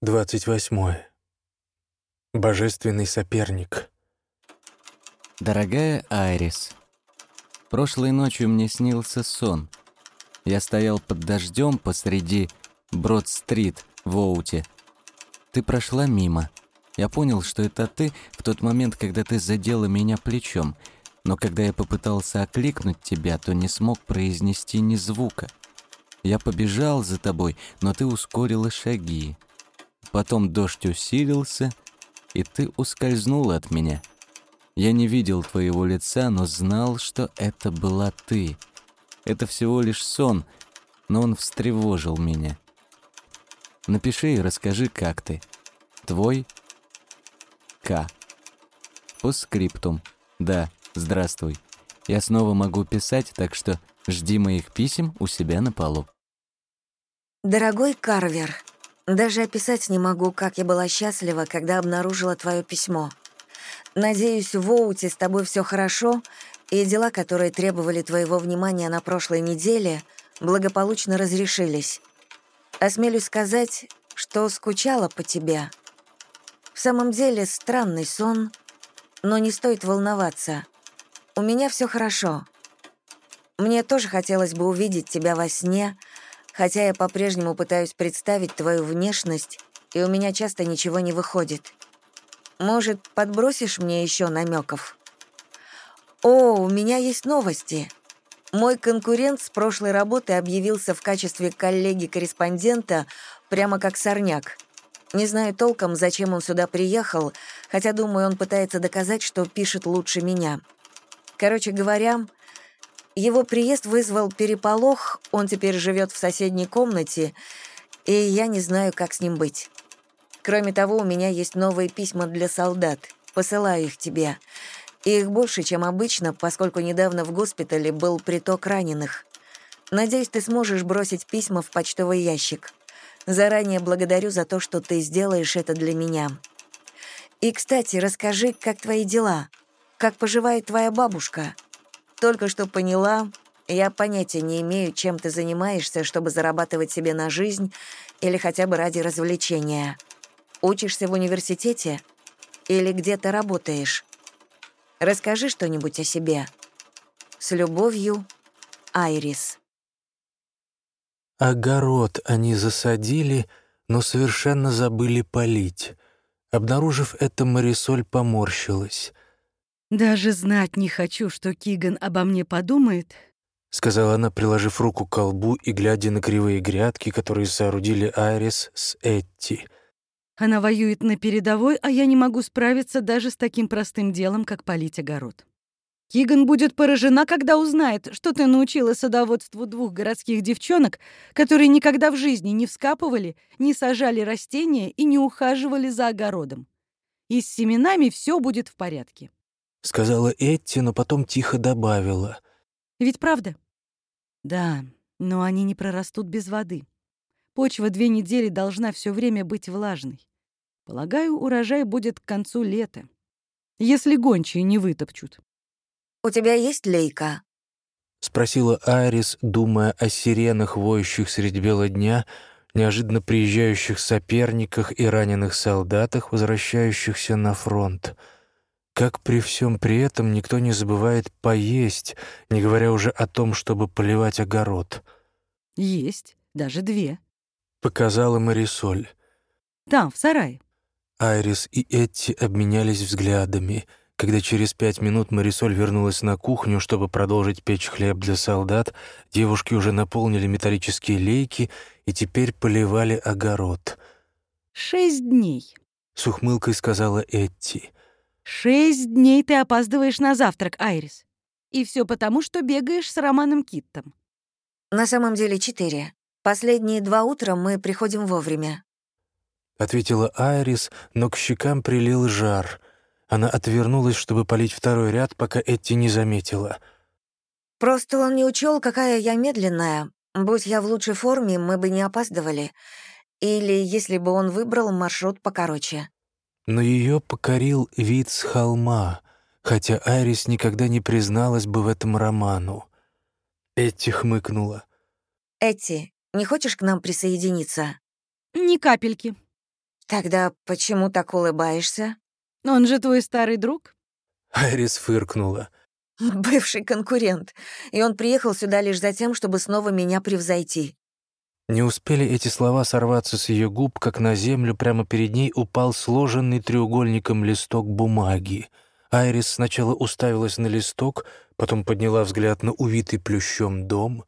28. Божественный соперник. Дорогая Айрис, прошлой ночью мне снился сон. Я стоял под дождем посреди Брод-стрит в Оуте. Ты прошла мимо. Я понял, что это ты в тот момент, когда ты задела меня плечом, но когда я попытался окликнуть тебя, то не смог произнести ни звука. Я побежал за тобой, но ты ускорила шаги. Потом дождь усилился, и ты ускользнула от меня. Я не видел твоего лица, но знал, что это была ты. Это всего лишь сон, но он встревожил меня. Напиши и расскажи, как ты. Твой К. По скриптум. Да, здравствуй. Я снова могу писать, так что жди моих писем у себя на полу. Дорогой Карвер, даже описать не могу, как я была счастлива, когда обнаружила твое письмо. Надеюсь, в Оуте с тобой все хорошо, и дела, которые требовали твоего внимания на прошлой неделе, благополучно разрешились. Осмелюсь сказать, что скучала по тебе. В самом деле странный сон, но не стоит волноваться. У меня все хорошо. Мне тоже хотелось бы увидеть тебя во сне — хотя я по-прежнему пытаюсь представить твою внешность, и у меня часто ничего не выходит. Может, подбросишь мне еще намеков? О, у меня есть новости. Мой конкурент с прошлой работы объявился в качестве коллеги-корреспондента прямо как сорняк. Не знаю толком, зачем он сюда приехал, хотя, думаю, он пытается доказать, что пишет лучше меня. Короче говоря, его приезд вызвал переполох, он теперь живет в соседней комнате, и я не знаю, как с ним быть. Кроме того, у меня есть новые письма для солдат. Посылаю их тебе. их больше, чем обычно, поскольку недавно в госпитале был приток раненых. Надеюсь, ты сможешь бросить письма в почтовый ящик. Заранее благодарю за то, что ты сделаешь это для меня. И, кстати, расскажи, как твои дела? Как поживает твоя бабушка?» Только что поняла, я понятия не имею, чем ты занимаешься, чтобы зарабатывать себе на жизнь или хотя бы ради развлечения. Учишься в университете или где-то работаешь? Расскажи что-нибудь о себе. С любовью, Айрис. Огород они засадили, но совершенно забыли полить. Обнаружив это, Марисоль поморщилась. «Даже знать не хочу, что Киган обо мне подумает», — сказала она, приложив руку к колбу и глядя на кривые грядки, которые соорудили Айрис с Этти. «Она воюет на передовой, а я не могу справиться даже с таким простым делом, как полить огород. Киган будет поражена, когда узнает, что ты научила садоводству двух городских девчонок, которые никогда в жизни не вскапывали, не сажали растения и не ухаживали за огородом. И с семенами все будет в порядке. — сказала Этти, но потом тихо добавила. «Ведь правда?» «Да, но они не прорастут без воды. Почва две недели должна все время быть влажной. Полагаю, урожай будет к концу лета, если гончие не вытопчут». «У тебя есть лейка?» — спросила Айрис, думая о сиренах, воющих средь бела дня, неожиданно приезжающих соперниках и раненых солдатах, возвращающихся на фронт — как при всем при этом никто не забывает поесть, не говоря уже о том, чтобы поливать огород. «Есть, даже две», — показала Марисоль. «Там, в сарае». Айрис и Этти обменялись взглядами. Когда через пять минут Марисоль вернулась на кухню, чтобы продолжить печь хлеб для солдат, девушки уже наполнили металлические лейки и теперь поливали огород. «Шесть дней», — с ухмылкой сказала Этти. Шесть дней ты опаздываешь на завтрак, Айрис. И все потому, что бегаешь с Романом Киттом. На самом деле четыре. Последние два утра мы приходим вовремя. Ответила Айрис, но к щекам прилил жар. Она отвернулась, чтобы полить второй ряд, пока Этти не заметила. Просто он не учел, какая я медленная. Будь я в лучшей форме, мы бы не опаздывали. Или если бы он выбрал маршрут покороче но ее покорил вид с холма, хотя Айрис никогда не призналась бы в этом роману. Эти хмыкнула. «Эти, не хочешь к нам присоединиться?» «Ни капельки». Тогда почему так улыбаешься? Он же твой старый друг. Айрис фыркнула. Бывший конкурент. И он приехал сюда лишь за тем, чтобы снова меня превзойти. Не успели эти слова сорваться с ее губ, как на землю прямо перед ней упал сложенный треугольником листок бумаги. Айрис сначала уставилась на листок, потом подняла взгляд на увитый плющом дом.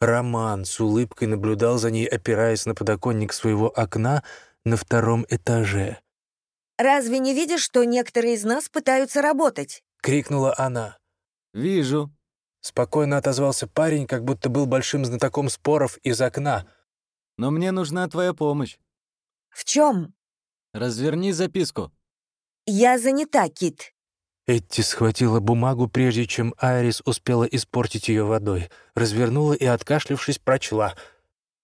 Роман с улыбкой наблюдал за ней, опираясь на подоконник своего окна на втором этаже. «Разве не видишь, что некоторые из нас пытаются работать?» — крикнула она. «Вижу», — спокойно отозвался парень, как будто был большим знатоком споров из окна — но мне нужна твоя помощь. В чем? Разверни записку. Я занята, Кит. Этти схватила бумагу, прежде чем Айрис успела испортить ее водой, развернула и, откашлившись, прочла.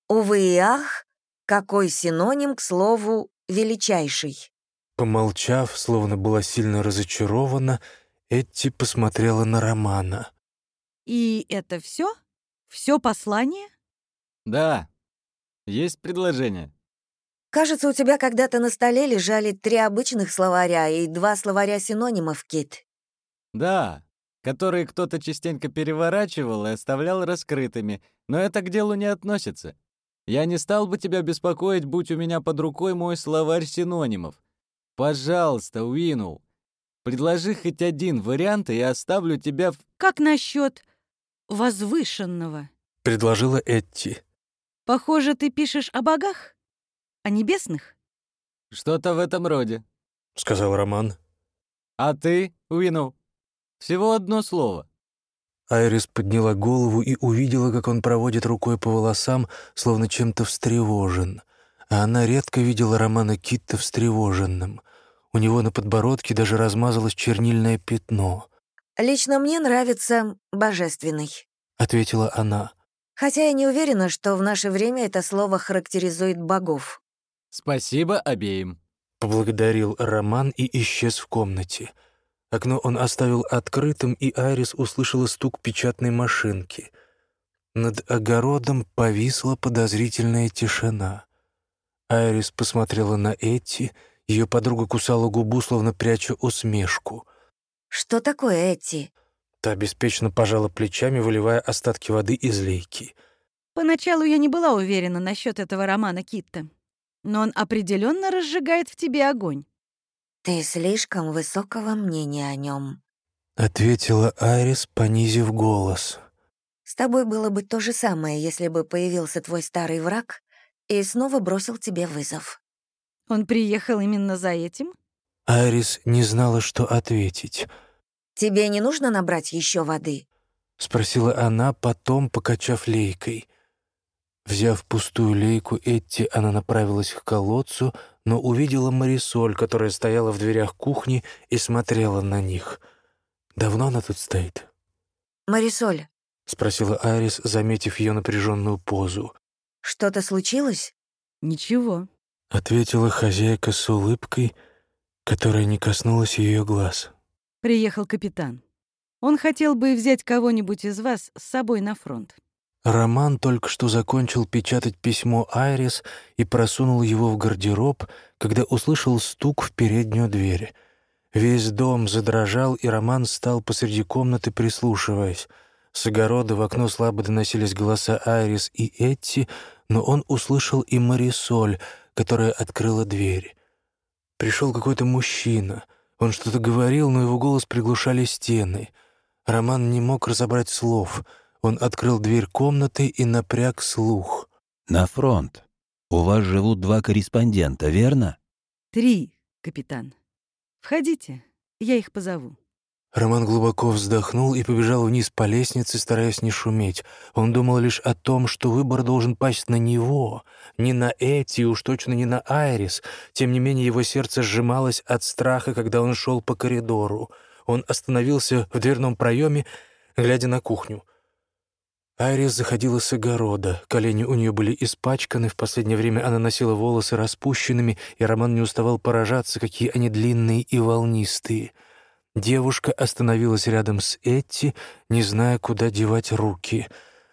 «Увы и ах, какой синоним к слову «величайший». Помолчав, словно была сильно разочарована, Этти посмотрела на Романа. «И это все? Все послание?» «Да», есть предложение?» «Кажется, у тебя когда-то на столе лежали три обычных словаря и два словаря синонимов, Кит». «Да, которые кто-то частенько переворачивал и оставлял раскрытыми, но это к делу не относится. Я не стал бы тебя беспокоить, будь у меня под рукой мой словарь синонимов. Пожалуйста, Уинул, предложи хоть один вариант, и я оставлю тебя в...» «Как насчет возвышенного?» — предложила Этти. Похоже, ты пишешь о богах? О небесных? Что-то в этом роде, — сказал Роман. А ты, Уину? Всего одно слово. Айрис подняла голову и увидела, как он проводит рукой по волосам, словно чем-то встревожен. А она редко видела Романа Китта встревоженным. У него на подбородке даже размазалось чернильное пятно. «Лично мне нравится божественный», — ответила она. Хотя я не уверена, что в наше время это слово характеризует богов. «Спасибо обеим», — поблагодарил Роман и исчез в комнате. Окно он оставил открытым, и Айрис услышала стук печатной машинки. Над огородом повисла подозрительная тишина. Айрис посмотрела на Этти, ее подруга кусала губу, словно пряча усмешку. «Что такое, Этти?» Та беспечно пожала плечами, выливая остатки воды из лейки. Поначалу я не была уверена насчет этого романа Китта, но он определенно разжигает в тебе огонь. «Ты слишком высокого мнения о нем, ответила Айрис, понизив голос. «С тобой было бы то же самое, если бы появился твой старый враг и снова бросил тебе вызов». Он приехал именно за этим? Айрис не знала, что ответить — «Тебе не нужно набрать еще воды?» — спросила она, потом покачав лейкой. Взяв пустую лейку Этти, она направилась к колодцу, но увидела Марисоль, которая стояла в дверях кухни и смотрела на них. «Давно она тут стоит?» «Марисоль», — спросила Айрис, заметив ее напряженную позу. «Что-то случилось?» «Ничего», — ответила хозяйка с улыбкой, которая не коснулась ее глаз приехал капитан. Он хотел бы взять кого-нибудь из вас с собой на фронт. Роман только что закончил печатать письмо Айрис и просунул его в гардероб, когда услышал стук в переднюю дверь. Весь дом задрожал, и Роман стал посреди комнаты, прислушиваясь. С огорода в окно слабо доносились голоса Айрис и Этти, но он услышал и Марисоль, которая открыла дверь. Пришел какой-то мужчина — он что-то говорил, но его голос приглушали стены. Роман не мог разобрать слов. Он открыл дверь комнаты и напряг слух. «На фронт. У вас живут два корреспондента, верно?» «Три, капитан. Входите, я их позову». Роман глубоко вздохнул и побежал вниз по лестнице, стараясь не шуметь. Он думал лишь о том, что выбор должен пасть на него, не на Эти, уж точно не на Айрис. Тем не менее, его сердце сжималось от страха, когда он шел по коридору. Он остановился в дверном проеме, глядя на кухню. Айрис заходила с огорода. Колени у нее были испачканы, в последнее время она носила волосы распущенными, и Роман не уставал поражаться, какие они длинные и волнистые — Девушка остановилась рядом с Этти, не зная, куда девать руки.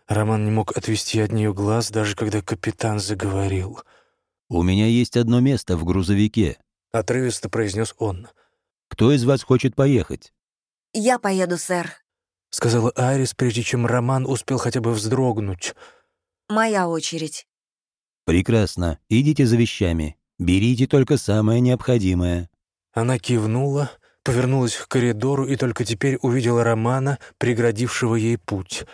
Роман не мог отвести от нее глаз, даже когда капитан заговорил. «У меня есть одно место в грузовике», — отрывисто произнес он. «Кто из вас хочет поехать?» «Я поеду, сэр», — сказала Айрис, прежде чем Роман успел хотя бы вздрогнуть. «Моя очередь». «Прекрасно. Идите за вещами. Берите только самое необходимое». Она кивнула, повернулась к коридору и только теперь увидела Романа, преградившего ей путь.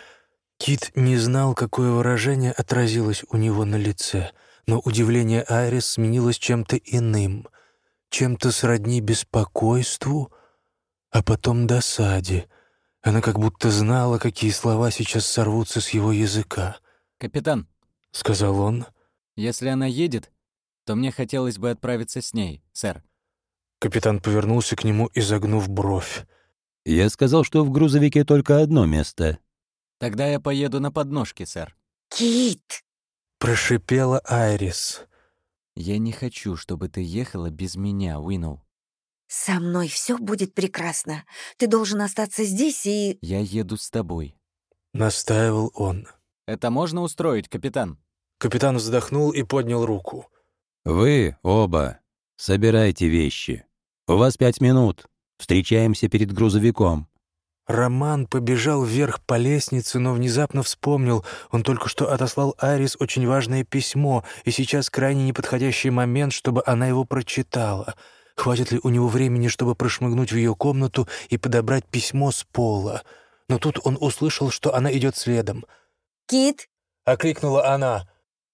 Кит не знал, какое выражение отразилось у него на лице, но удивление Айрис сменилось чем-то иным, чем-то сродни беспокойству, а потом досаде. Она как будто знала, какие слова сейчас сорвутся с его языка. «Капитан», — сказал он, — «если она едет, то мне хотелось бы отправиться с ней, сэр». Капитан повернулся к нему, изогнув бровь. «Я сказал, что в грузовике только одно место». «Тогда я поеду на подножке, сэр». «Кит!» — прошипела Айрис. «Я не хочу, чтобы ты ехала без меня, Уинноу». «Со мной все будет прекрасно. Ты должен остаться здесь и...» «Я еду с тобой», — настаивал он. «Это можно устроить, капитан?» Капитан вздохнул и поднял руку. «Вы оба собирайте вещи. У вас пять минут. Встречаемся перед грузовиком». Роман побежал вверх по лестнице, но внезапно вспомнил, он только что отослал Арис очень важное письмо, и сейчас крайне неподходящий момент, чтобы она его прочитала. Хватит ли у него времени, чтобы прошмыгнуть в ее комнату и подобрать письмо с пола? Но тут он услышал, что она идет следом. «Кит!» — окликнула она.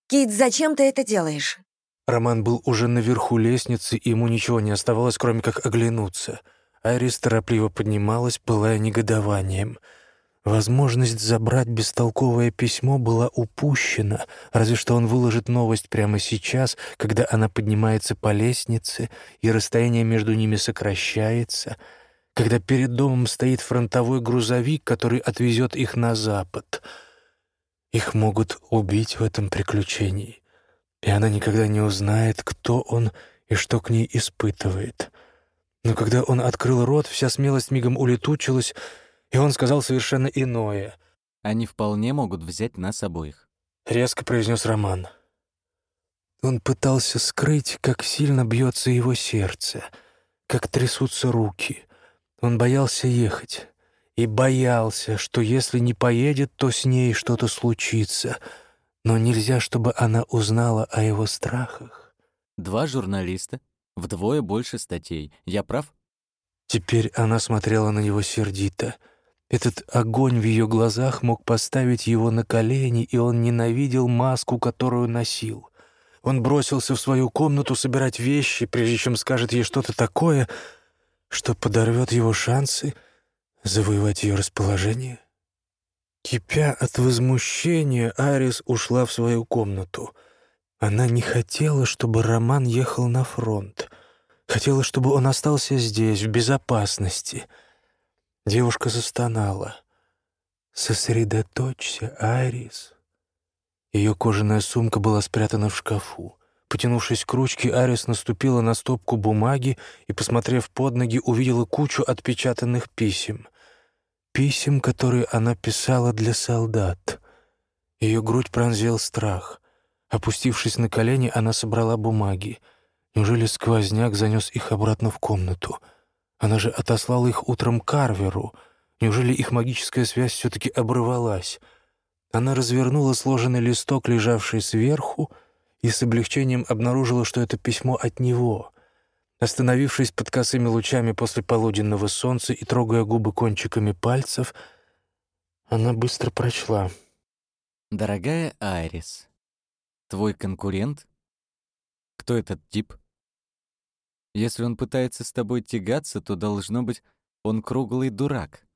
«Кит, зачем ты это делаешь?» Роман был уже наверху лестницы, и ему ничего не оставалось, кроме как оглянуться. Айрис торопливо поднималась, пылая негодованием. Возможность забрать бестолковое письмо была упущена, разве что он выложит новость прямо сейчас, когда она поднимается по лестнице, и расстояние между ними сокращается, когда перед домом стоит фронтовой грузовик, который отвезет их на запад. Их могут убить в этом приключении и она никогда не узнает, кто он и что к ней испытывает. Но когда он открыл рот, вся смелость мигом улетучилась, и он сказал совершенно иное. «Они вполне могут взять нас обоих», — резко произнес Роман. Он пытался скрыть, как сильно бьется его сердце, как трясутся руки. Он боялся ехать и боялся, что если не поедет, то с ней что-то случится — но нельзя, чтобы она узнала о его страхах. Два журналиста, вдвое больше статей. Я прав? Теперь она смотрела на него сердито. Этот огонь в ее глазах мог поставить его на колени, и он ненавидел маску, которую носил. Он бросился в свою комнату собирать вещи, прежде чем скажет ей что-то такое, что подорвет его шансы завоевать ее расположение. Кипя от возмущения, Арис ушла в свою комнату. Она не хотела, чтобы Роман ехал на фронт. Хотела, чтобы он остался здесь, в безопасности. Девушка застонала. «Сосредоточься, Арис». Ее кожаная сумка была спрятана в шкафу. Потянувшись к ручке, Арис наступила на стопку бумаги и, посмотрев под ноги, увидела кучу отпечатанных писем писем, которые она писала для солдат. Ее грудь пронзил страх. Опустившись на колени, она собрала бумаги. Неужели сквозняк занес их обратно в комнату? Она же отослала их утром Карверу. Неужели их магическая связь все-таки обрывалась? Она развернула сложенный листок, лежавший сверху, и с облегчением обнаружила, что это письмо от него. Остановившись под косыми лучами после полуденного солнца и трогая губы кончиками пальцев, она быстро прочла. «Дорогая Айрис, твой конкурент? Кто этот тип? Если он пытается с тобой тягаться, то, должно быть, он круглый дурак.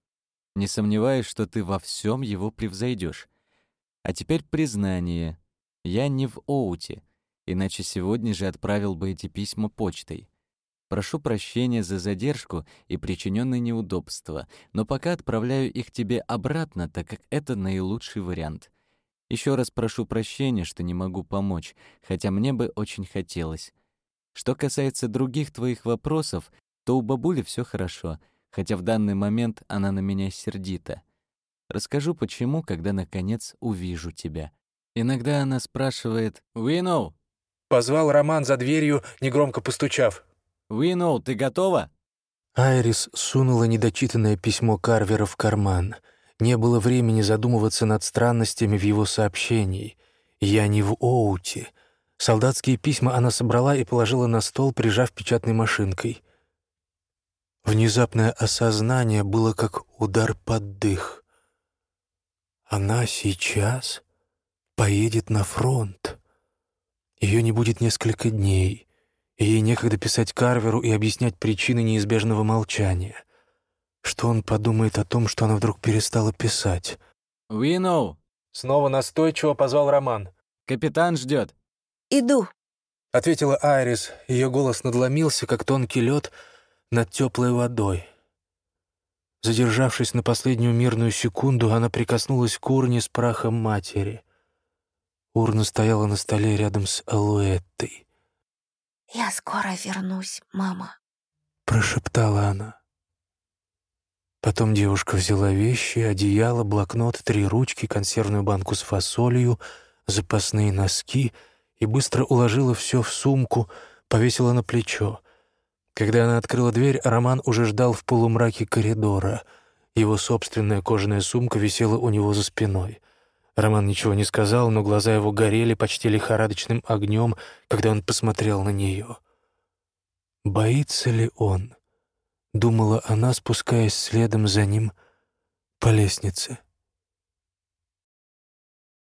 Не сомневаюсь, что ты во всем его превзойдешь. А теперь признание. Я не в Оуте, иначе сегодня же отправил бы эти письма почтой. Прошу прощения за задержку и причиненные неудобства, но пока отправляю их тебе обратно, так как это наилучший вариант. Еще раз прошу прощения, что не могу помочь, хотя мне бы очень хотелось. Что касается других твоих вопросов, то у бабули все хорошо, хотя в данный момент она на меня сердита. Расскажу почему, когда наконец увижу тебя. Иногда она спрашивает «Уиноу, Позвал Роман за дверью, негромко постучав. «Уинноу, ты готова?» Айрис сунула недочитанное письмо Карвера в карман. Не было времени задумываться над странностями в его сообщении. «Я не в Оуте». Солдатские письма она собрала и положила на стол, прижав печатной машинкой. Внезапное осознание было как удар под дых. Она сейчас поедет на фронт. Ее не будет несколько дней, и ей некогда писать Карверу и объяснять причины неизбежного молчания. Что он подумает о том, что она вдруг перестала писать? «Уинноу!» Снова настойчиво позвал Роман. «Капитан ждет. «Иду». — ответила Айрис. Ее голос надломился, как тонкий лед над теплой водой. Задержавшись на последнюю мирную секунду, она прикоснулась к урне с прахом матери. Урна стояла на столе рядом с Алуэттой. «Я скоро вернусь, мама», — прошептала она. Потом девушка взяла вещи, одеяло, блокнот, три ручки, консервную банку с фасолью, запасные носки и быстро уложила все в сумку, повесила на плечо. Когда она открыла дверь, Роман уже ждал в полумраке коридора. Его собственная кожаная сумка висела у него за спиной. Роман ничего не сказал, но глаза его горели почти лихорадочным огнем, когда он посмотрел на нее. «Боится ли он?» — думала она, спускаясь следом за ним по лестнице.